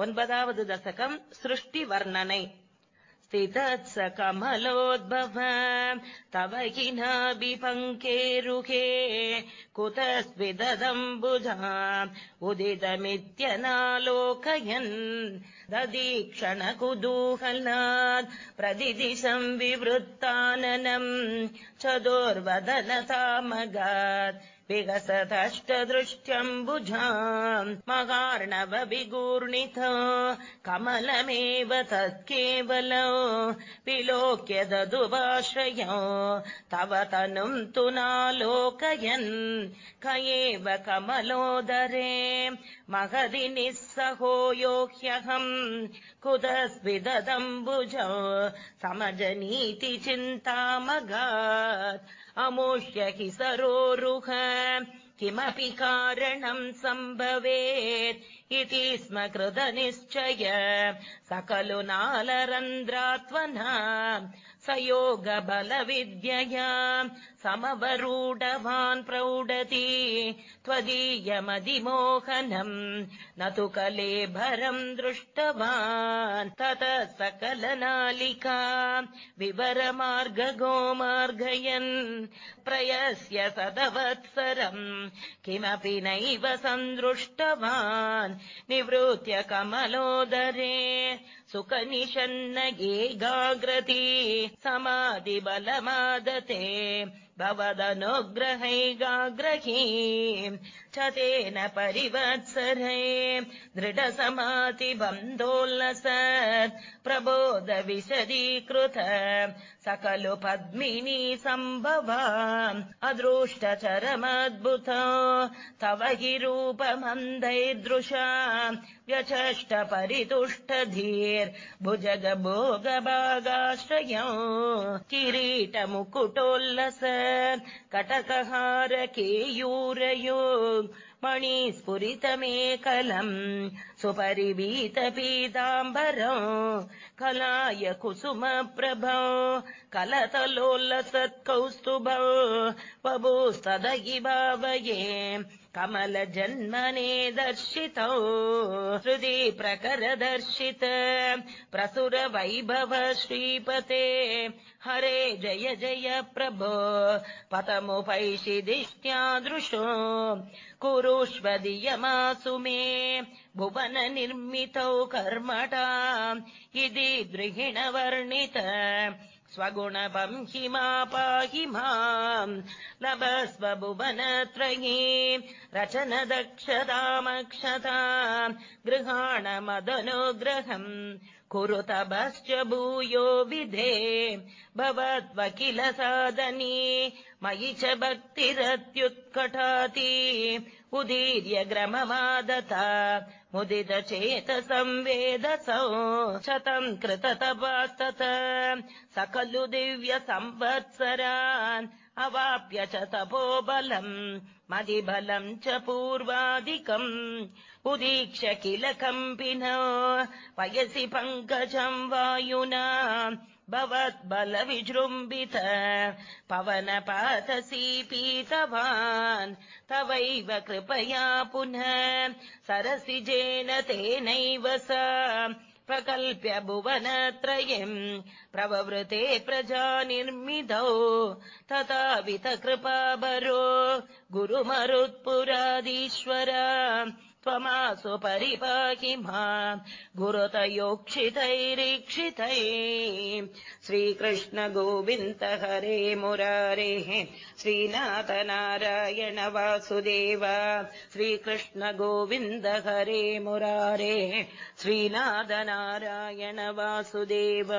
ஒன்பதாவது தசகம் சிருஷ்டி வர்ணனை स्थितत्स कमलोद्भव तव हि नाभिपङ्केरुहे कुतस्विदम्बुजा उदितमित्यनालोकयन् ददीक्षणकुतूहलात् प्रदिदिशम् विवृत्ताननम् चतुर्वदनतामगात् विगसदष्टदृष्ट्यम्बुजा महार्णव विगूर्णित कमलमेव तत्केवलो विलोक्य ददुभाश्रयो तव तनुम् तु नालोकयन् क एव कमलोदरे महदि निःसहो यो कुतस्विदम्बुजो समजनीति चिन्तामगात्। अमुष्य हि सरोरुह किमपि कारणम् सम्भवेत् इति स्म कृतनिश्चय। सकलु नालरन्ध्रात्वना स योगबलविद्यया समवरूढवान् प्रौढति त्वदीयमधिमोहनम् न तु कलेभरम् दृष्टवान् ततः सकलनालिका विवरमार्गगो मार्गयन् प्रयस्य सदवत्सरम् किमपि नैव सन्दृष्टवान् निवृत्य कमलोदरे सुखनिषन्नगेगाग्रती समाधिबलमादते भवदनुग्रहैगाग्रही च तेन परिवत्सरे दृढसमाधिबन्धोल्लस प्रबोध विशदीकृत सकलु पद्मिनी सम्भवा अदृष्टचरमद्भुत तव हि रूपमन्दैदृशा व्यचष्ट परितुष्टधीर्भुजगभोगभागाश्रयो किरीटमुकुटोल्लस कटकहार केयूरयो मणिस्फुरितमेकलम् सुपरिवीतपीताम्बरो कलाय कुसुमप्रभो कलतलोल्लसत्कौस्तुभौ बभूस्तदयि भावये कमलजन्मने दर्शितौ हृदि प्रकरदर्शित प्रसुरवैभव श्रीपते। हरे जय जय प्रभो पतमुपैषिदिष्ट्यादृशो कुरुष्वदियमासु मे भुवन निर्मितौ कर्मटा इति दृहिणवर्णित स्वगुणपं हि मा पाहि माम् लभस्व भुवनत्रयी रचन दक्षतामक्षता गृहाणमदनुग्रहम् कुरु तपश्च भूयो विधे भवद्वकिल सादनी मयि च भक्तिरत्युत्कटाति। उदीर्य ग्रममादता मुदित चेत संवेदसौ शतम् कृततपास्तत सकलु दिव्य संवत्सरान् अवाप्य च तपोबलम् मदिबलम् च पूर्वादिकम्। उदीक्ष्य किल कम्पिन पयसि पङ्कजम् वायुना भवद्बलविजृम्बित पवनपातसी पीतवान् तवैव कृपया पुनः सरसिजेन तेनैव सा प्रकल्प्य भुवनत्रयम् प्रववृते प्रजा निर्मितौ। तथा वितकृपाबरो गुरुमरुत्पुरादीश्वर त्वमासु परिपाहि मा गुरुतयोक्षितैरीक्षितै श्रीकृष्ण गोविन्द हरे मुरारेः श्रीनाथ नारायण वासुदेव श्रीकृष्ण गोविन्द हरे मुरारेः श्रीनाथ नारायण वासुदेव